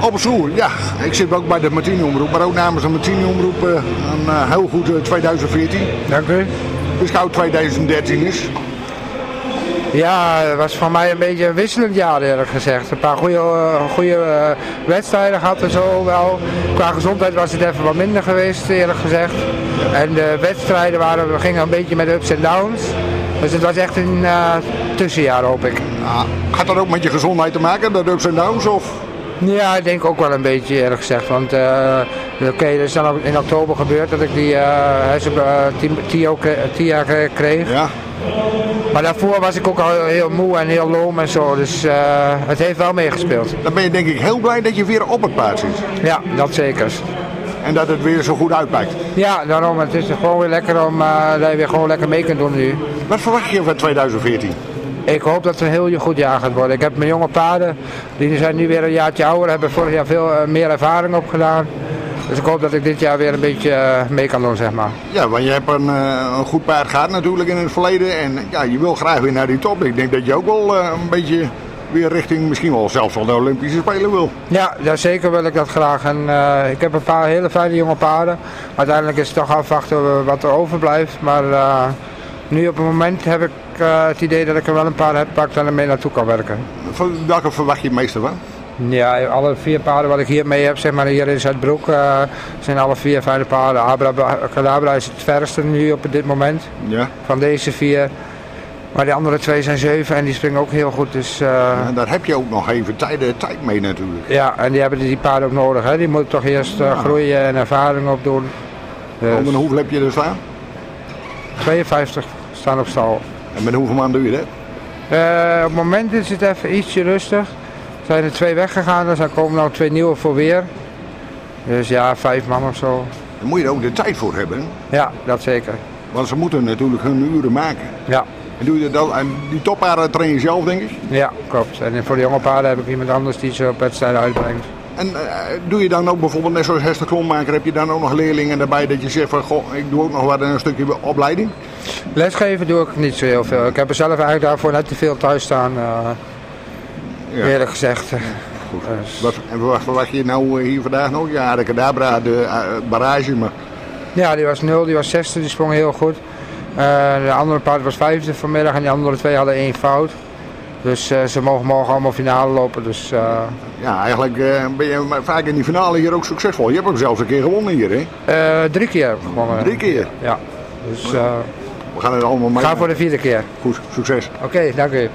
Op stoel, ja. Ik zit ook bij de Martini-omroep, maar ook namens de Martini-omroep uh, een uh, heel goed uh, 2014. Dank u. Beschouwd 2013 is. Ja, het was voor mij een beetje een wisselend jaar eerlijk gezegd. Een paar goede, goede wedstrijden gehad en zo wel. Qua gezondheid was het even wat minder geweest eerlijk gezegd. En de wedstrijden waren, we gingen een beetje met ups en downs. Dus het was echt een uh, tussenjaar hoop ik. Ja, had dat ook met je gezondheid te maken, de ups en downs? Of? Ja, ik denk ook wel een beetje eerlijk gezegd. Want uh, oké, okay, er is dan ook in oktober gebeurd dat ik die uh, TIA kreeg. Ja. Maar daarvoor was ik ook al heel moe en heel loom en zo. Dus uh, het heeft wel meegespeeld. Dan ben je denk ik heel blij dat je weer op het paard zit. Ja, dat zeker. En dat het weer zo goed uitpakt. Ja, daarom. Het is gewoon weer lekker om uh, dat je weer gewoon lekker mee kunt doen nu. Wat verwacht je van 2014? Ik hoop dat het een heel goed jaar gaat worden. Ik heb mijn jonge paarden, die zijn nu weer een jaartje ouder, hebben vorig jaar veel uh, meer ervaring opgedaan. Dus ik hoop dat ik dit jaar weer een beetje uh, mee kan doen, zeg maar. Ja, want je hebt een, uh, een goed paard gehad natuurlijk in het verleden. En ja, je wil graag weer naar die top. Ik denk dat je ook wel een beetje weer richting misschien wel zelfs wel de Olympische Spelen wil. Ja, ja zeker wil ik dat graag. En ik heb een paar hele fijne jonge paarden. Uiteindelijk is het toch afwachten wat er overblijft. Maar nu op het moment heb ik het idee dat ik er wel een paar heb pakt en er mee naartoe kan werken. Van welke verwacht je het meeste van? Ja, alle vier paarden wat ik hier mee heb, zeg maar hier in Zuidbroek, uh, zijn alle vier fijne paarden. Abracadabra is het verste nu op dit moment ja. van deze vier. Maar de andere twee zijn zeven en die springen ook heel goed. Dus, uh, ja, daar heb je ook nog even tijd, tijd mee natuurlijk. Ja, en die hebben die paarden ook nodig. Hè. Die moeten toch eerst uh, groeien en ervaring opdoen. Dus. Hoeveel heb je er staan? 52 staan op stal. En met hoeveel man doe je dat? op het moment is het even ietsje rustig zijn er twee weggegaan, dus er komen nou twee nieuwe voor weer. Dus ja, vijf man of zo. Daar moet je er ook de tijd voor hebben. Ja, dat zeker. Want ze moeten natuurlijk hun uren maken. Ja. En doe je dat, en die toppaarden train je zelf, denk ik? Ja, klopt. En voor de jonge paarden heb ik iemand anders die ze op wedstrijden uitbrengt. En uh, doe je dan ook bijvoorbeeld, net zoals Hester Klonmaker, heb je dan ook nog leerlingen erbij dat je zegt van, goh, ik doe ook nog wat een stukje opleiding? Lesgeven doe ik niet zo heel veel. Ik heb er zelf eigenlijk daarvoor net te veel thuis staan. Uh, ja. Eerlijk gezegd. Goed. Dus. Wat, en wat verwacht je nou hier vandaag nog? Ja, de Cadabra, de uh, barrage, maar... Ja, die was 0, die was 6, die sprong heel goed. Uh, de andere paard was vijfde vanmiddag en die andere twee hadden één fout. Dus uh, ze mogen morgen allemaal finale lopen. Dus, uh... Ja, eigenlijk ben je vaak in die finale hier ook succesvol. Je hebt ook zelfs een keer gewonnen hier, hè? drie keer gewonnen. Drie keer? Ja. Dus, We gaan het allemaal mee. Ga voor de vierde keer. Goed, succes. Oké, okay, dank u.